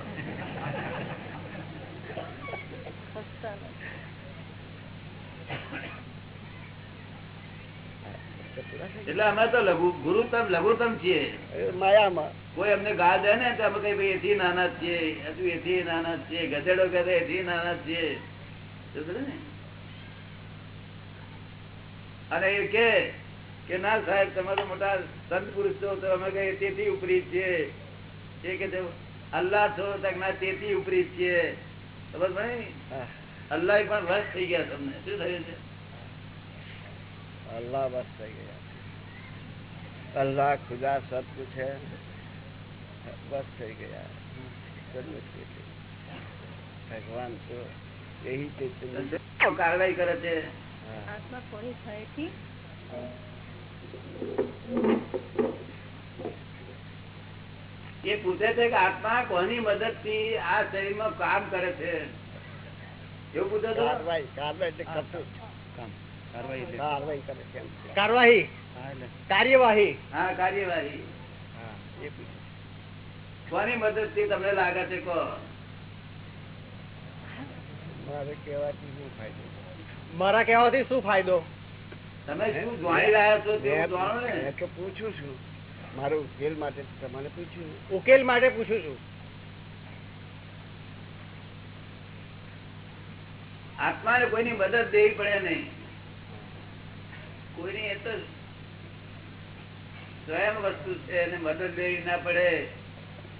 એટલે અમે તો લઘુ ગુરુતમ લઘુતમ છીએ. માયામાં. કોઈ અમને ગા દે ને તો અમે કઈ ભાઈ એથી નાના છીએ. હજુ એથી નાના છીએ. ગધેડો ગધે એથી નાના છીએ. ને? અને એ કે કે ના સાહેબ તમે મોટા સંત પુરુષ છો તો અમે કહીએ તેથી ઉપરી છીએ એ કે અલ્લાહ છો ના તેથી ઉપરી છીએ ખબર ભાઈ અલ્લાહ પણ વસ થઈ ગયા તમને. શું થયું છે? અલ્લાહ વસ થઈ ગયા. અલ્લાહ ખુદા સબ કુછ હે. થઈ ગયા. ભગવાન તો એહી કાર્યવાહી કરે છે? આત્મા કોની ભયથી એ પૂછે છે કે આત્મા કોની મદદથી આ શરીરમાં કામ કરે છે? એવું પૂછે. કાર્યવાહી હા, કાર્યવાહી હા કાર્યવાહી. કોની મદદથી તમને લાગે છે કો મારે કેવાથી શું ફાયદો? મારા કહેવાથી શું ફાયદો? તમે શું જાણી રહ્યા છો તે જાણો ને? તો પૂછું છું. મારો ઉકેલ માટે તમારે પૂછ્યું ઉકેલ માટે પૂછું છું. આત્માને કોઈની મદદ દેવી પડે નહીં. કોઈની એ તો સ્વયં વસ્તુ છે એને મદદ દેવી ના પડે.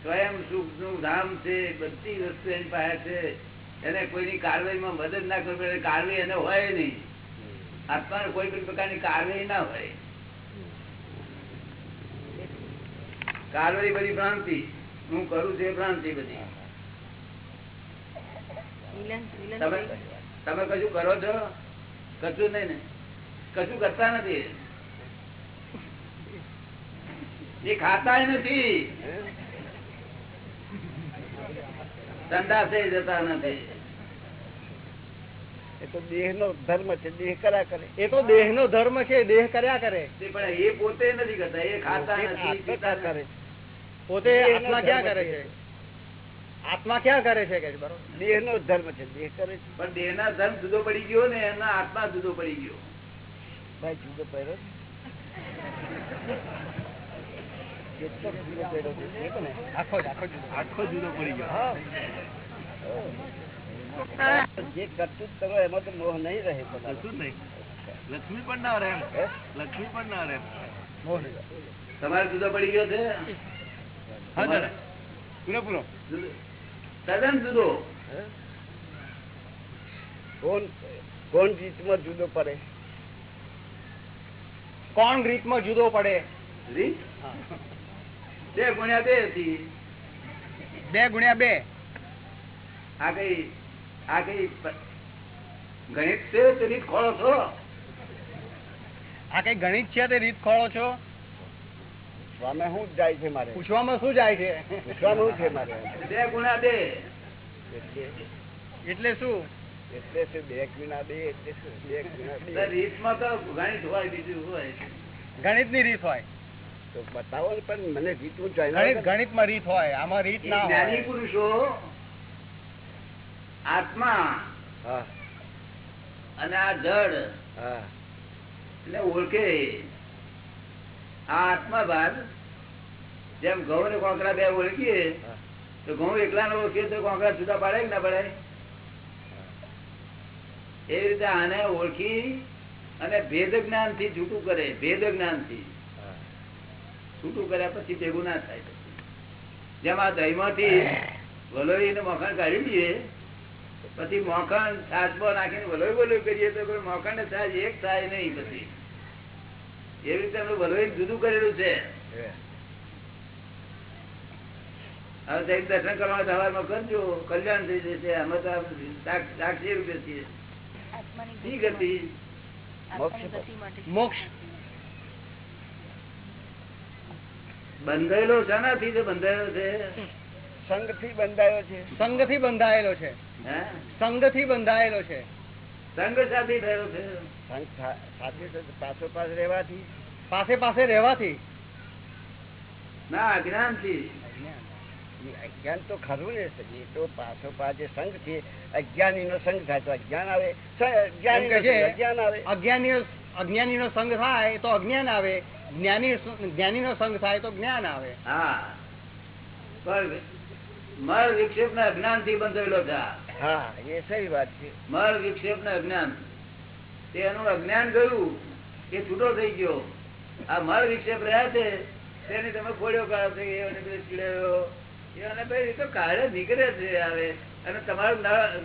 સ્વયં સુખનું ધામ છે બધી વસ્તુ એની પાસે છે. એને કોઈની કારવાઈમાં મદદ ના કરવી પડે. કારવાઈ એને હોય નહીં. આત્માને કોઈ પણ પ્રકારની કારવાઈ ના હોય. કારવાઈ બધી ભ્રાંતિ. હું કરું છું એ ભ્રાંતિ બધી. તમે કશું કરો છો? કશું નહીં ને. કશું કરતા નથી. એ ખાતા નથી. હે? થઈ જતા નથી. એ તો દેહ નો ધર્મ છે દેહ કરા કરે. એ તો દેહ નો ધર્મ છે દેહ કર્યા કરે. પણ એ પોતે નથી કરતા એ ખાતા આત્મા કરે? પોતે આત્મા ક્યાં કરે છે. આત્મા ક્યાં કરે છે કે બરોબર? દેહ નો ધર્મ છે દેહ કરે છે. પણ દેહ ના ધર્મ જુદો પડી ગયો ને એના આત્મા જુદો પડી ગયો. ભાઈ જુદો પહેરો. આખો જુદો પડી ગયો. હા. જે કરતું કરો એમાં તો મોહ નહીં રહે કશું નહીં. લક્ષ્મી પણ ના રહે લક્ષ્મી પણ ના રહે તમારે જુદો પડી ગયો છે? હા દાદા. પૂરેપૂરો જુદો. તદ્દન જુદો? કોણ કોણ રીતમાં જુદો પડે? કોણ રીતમાં જુદો પડે? રીત? બે ગુણ્યા બે હતી. બે ગુણ્યા બે. આ કઈ આ કઈ ગણિત છે તે રીત ખોળો છો? આ કઈ ગણિત છે તે રીત ખોળો છો? સ્વામે શું જાય છે મારે? પૂછવામાં શું જાય છે? પૂછવાનું છે મારે. બે ગુણ્યા બે. એટલે શું? એટલે શું બે ગુણા બે એટલે શું? બે ગુણા રીતમાં તો ગણિત હોય બીજું હોય? ગણિતની રીત હોય. તો બતાવો પણ મને રીતું ગણિત ગણિતમાં રીત હોય આમાં રીત ના હોય. પુરુષો આત્મા અને આ જડ એટલે ઓળખે. આ આત્મા ભાગ જેમ ઘઉં ને કોંકરા બે ઓળખીએ તો ઘઉં એકલા ને ઓળખીએ તો કોંકરા જુદા પાડે કે ના પાડે? એવી રીતે આને ઓળખી અને ભેદ જ્ઞાનથી છૂટું કરે ભેદ જ્ઞાનથી. છૂટું કર્યા પછી ભેગું ના થાય. જેમ આ દહીં માંથી વલોઈ ને મખણ કાઢી દઈએ પછી મોખણ સાસબો નાખીને વલોઈ વલોઈ કરીએ તો કોઈ મખણ ને સાજ એક થાય નહીં પછી. એવી રીતે એમનું વલોઈ જુદું કરેલું છે. હવે જઈને દર્શન કરવા સવારમાં કરજો. કલ્યાણ થઈ જશે. અમે તો સાક્ષ- રૂપે છીએ. શી ગતિ મોક્ષ મોક્ષ. બંધાયેલો શાનાથી છે બંધાયેલો છે. સંઘથી છે. સંઘ બંધાયેલો છે. હે? સંઘથી બંધાયેલો છે. સંઘ સાથે થયેલો છે. સાથે રહેવાથી? પાસે પાસે રહેવાથી. ના અજ્ઞાન. થી અજ્ઞાન તો ખરું ને એ તો પાછો પાસે સંઘ છે અજ્ઞાની નો સંઘ થાય તો અજ્ઞાન આવે. અજ્ઞાન આવે. અજ્ઞાની અજ્ઞાની નો સંઘ થાય તો અજ્ઞાન આવે. જ્ઞાની જ્ઞાની નો સંઘ થાય તો જ્ઞાન આવે. હા. પણ મળ વિક્ષેપ ના અજ્ઞાનથી. બંધાયેલો છે આ. હા એ સહી વાત છે. મળ વિક્ષેપ ના અજ્ઞાન તેનું અજ્ઞાન ગયું એ છૂટો થઈ ગયો. આ મળ વિક્ષેપ રહ્યા છે તેને તમે ખોડ્યો કાઢો એને ભાઈ તો કાળે નીકળે છે આવે. અને તમારું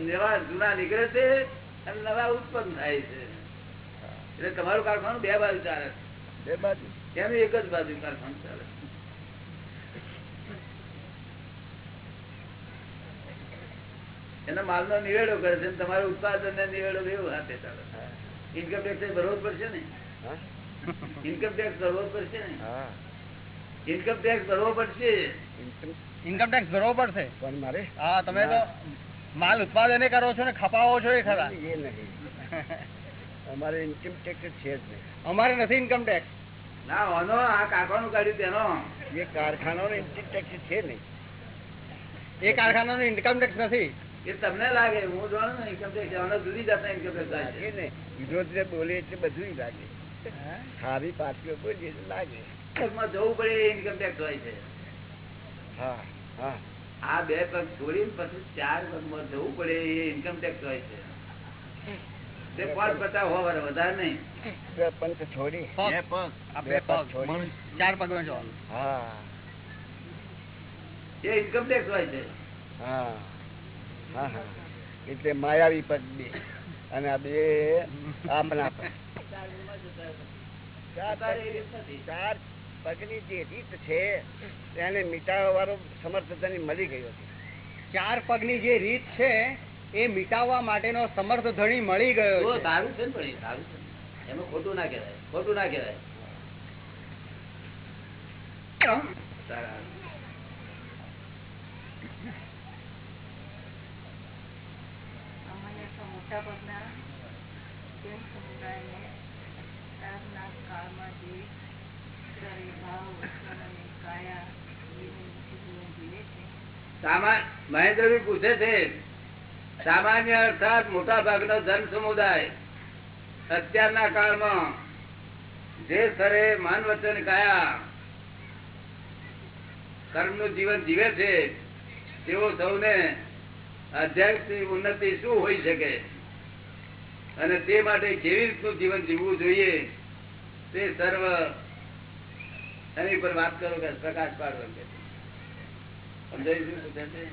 નવા જૂના નીકળે છે અને નવા ઉત્પન્ન થાય છે. એટલે તમારું કારખાનું બે બાજુ ચાલે બે બાજુ. એનું એક જ બાજુ કારખાનું ચાલે છે. માલ નો નિવેડો કરે છે અને ઉત્પાદન ને નિવેડો કેવું હાથે ચાલે. ઇન્કમ ટેક્સ ભરવો જ પડશે ને. ઇન્કમ ટેક્સ ભરવો જ પડશે ને. ઇન્કમ ટેક્સ ભરવો પડશે. ઇન્કમ ટેક્સ ભરવો પડશે? પણ મારે હા તમે તો માલ ઉત્પાદન કરો છો ને ખપાવો છો એ ખરા. એ નહીં. અમારે ઇન્કમ ટેક્સ છે જ નહીં અમારે નથી ઇન્કમ ટેક્સ ના ઓનો આ કાકાનું કાઢ્યું તેનો. એ કારખાનો ઇન્કમ ટેક્સ છે નહીં એ કારખાનાનો ઇન્કમ ટેક્સ નથી. એ તમને લાગે હું જાણું ને ઇન્કમ ટેક્સ આનો જુદી જાતના ઇન્કમ ટેક્સ લાગે લાગે ને. વિરોધ જે બોલે એટલે બધું લાગે. સારી પાર્ટીઓ બોલીએ એટલે લાગે. માં જવું પડે ઇન્કમ ટેક્સ હોય છે. હા હા. આ બે પગ છોડીને પછી ચાર પગમાં જવું પડે એ ઇન્કમ ટેક્સ હોય છે. તે પાંચ પચાસ હોવા વધારે નહીં. બે પંચ છોડી. બે પગ. આ બે પગ છોડી. ચાર પગ જવાનું. હા. એ ઇન્કમ ટેક્સ હોય છે. હા. હા હા. એટલે માયાવી પદ બે. અને આ બે પદ. ચાર પગની જે રીત છે એને મિટાવવા વાળો મળી ગયો છે ચાર પગની જે રીત છે એ મિટાવવા માટેનો સમર્થ ધણી મળી ગયો છે. સારું છે ને પણ સારું છે એમાં ખોટું ના કહેવાય. ખોટું ના કહેવાય. સામાન્ય તો જૈન સમુદાયને ત્યારના કાળમાં જે ભાવ, અને કાયા જીવે છે સામા- મહેન્દ્રભાઈ પૂછે છે સામાન્ય અર્થાત મોટા ભાગનો જન સમુદાય અત્યારના કાળમાં જે સ્તરે માન વચન કાયા કર્મનું જીવન જીવે છે તેઓ સૌને આધ્યાત્મિક ઉન્નતિ શું હોઈ શકે અને તે માટે કેવી રીતનું જીવન જીવવું જોઈએ તે સર્વ એની પર વાત કરો કે પ્રકાશ પાડો કે સમજાય શું પૂછે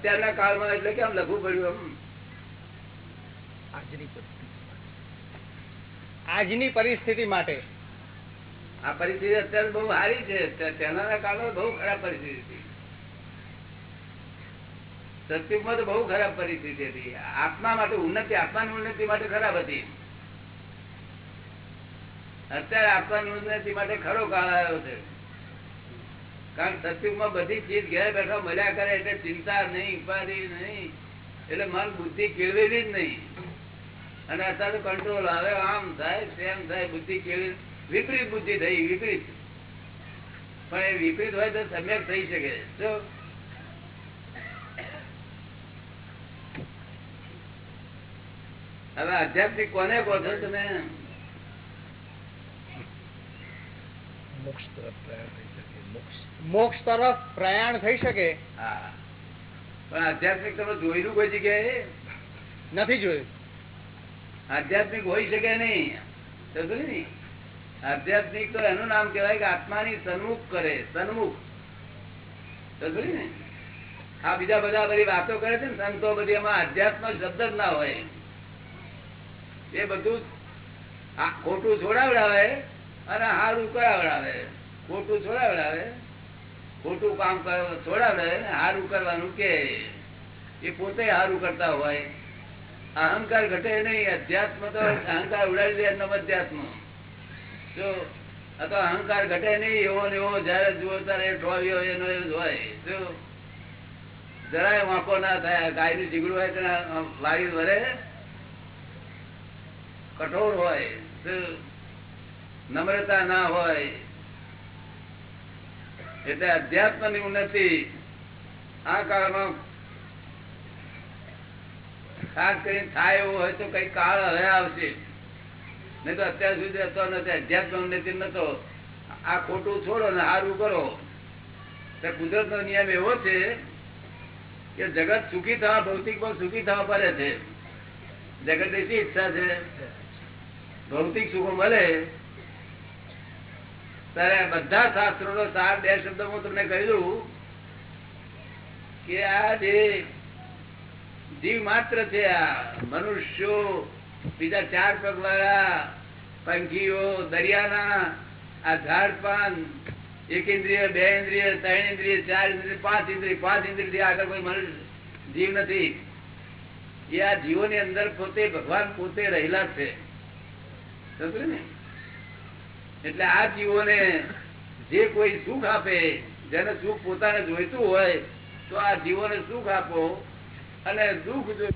અત્યારના કાળમાં એટલે કેમ લઘુ પડ્યું એમ? આજની પરિસ્થિતિ. માટે. આ પરિસ્થિતિ અત્યારે બહુ સારી છે. તેના કાળમાં બહુ ખરાબ પરિસ્થિતિ હતી. સત્યુગમાં તો બહુ ખરાબ પરિસ્થિતિ હતી. આત્મા માટે ઉન્નતિ આત્માની ઉન્નતિ માટે ખરાબ હતી. અત્યારે આત્માની ઉન્નતિ માટે ખરો કાળ આવ્યો છે. કારણ સત્યુગમાં બધી ચીજ ઘેર બેઠા મળ્યા કરે એટલે ચિંતા નહીં, ઉપાધિ નહીં, એટલે મન બુદ્ધિ કેળવેલી જ નહીં. અને અત્યારે કંટ્રોલ આવે, આમ થાય, તેમ થાય, બુદ્ધિ કેળવી વિપરીત બુદ્ધિ થઈ, વિપરીત. પણ એ વિપરીત હોય તો સમ્યક થઈ શકે. જો હવે આધ્યાત્મિક કોને કહો છો તમે? મોક્ષ તરફ પ્રયાણ થઈ શકે હા. પણ આધ્યાત્મિક તમે જોયેલું કોઈ જગ્યાએ? નથી જોયું. આધ્યાત્મિક હોય શકે નહીં. સમજો ને? આધ્યાત્મિક તો એનું નામ કહેવાય કે આત્માની સન્મુખ કરે સન્મુખ. સમજો ને આ બીજા બધા બધી વાતો કરે છે ને સંતો બધી એમાં અધ્યાત્મ શબ્દ જ ના હોય. એ બધું આ ખોટું છોડાવડાવે અને હારું કરાવડાવે. ખોટું છોડાવડાવે. ખોટું કામ છોડાવે હારું કરવાનું કે. એ પોતે હારું કરતા હોય. અહંકાર ઘટે નહીં, અધ્યાત્મ તો અહંકાર ઉડાડી દે એમનો અધ્યાત્મ જો તો અહંકાર ઘટે નહીં, એવો ને એવો જયારે જુઓ ત્યારે એ એનો જ હોય. જો, જરાય વાંકો ના થાય ગાયનું જીગડું હોય તેને વાયુ વરે. કઠોર હોય. નમ્રતા ના હોય. એટલે અધ્યાત્મની ઉન્નતિ આ કાળમાં ખાસ કરીને થાય એવું હોય તો કઈ કાળ હવે આવશે. નહીં તો અત્યાર સુધી હતો નથી અધ્યાત્મ ઉન્નતિ નતો. આ ખોટું છોડો ને સારું કરો. કુદરત નો નિયમ એવો છે કે જગત સુખી થવા, ભૌતિક પણ સુખી થવા પડે છે. જગતની શી ઈચ્છા છે? ભૌતિક સુખો મળે. ત્યારે બધા શાસ્ત્રો નો સાર બે શબ્દ હું તમને કહ્યું કે આ જે જીવ માત્ર છે, આ મનુષ્યો, બીજા ચાર પગ વાળા પંખીઓ, દરિયાના, આ ઝાડ પાન એક ઇન્દ્રિય, બે ઇન્દ્રિય, ત્રણ ઇન્દ્રિય, ચાર ઇન્દ્રિય, પાંચ ઇન્દ્રિય પાંચ ઇન્દ્રિયથી આગળ કોઈ મનુષ્ય જીવ નથી. એ આ જીવોની અંદર પોતે ભગવાન પોતે રહેલા છે. સમજ્યું ને? એટલે આ જીવોને જે કોઈ સુખ આપે, જેને સુખ પોતાને જોઈતું હોય, તો આ જીવોને સુખ આપો અને દુઃખ જો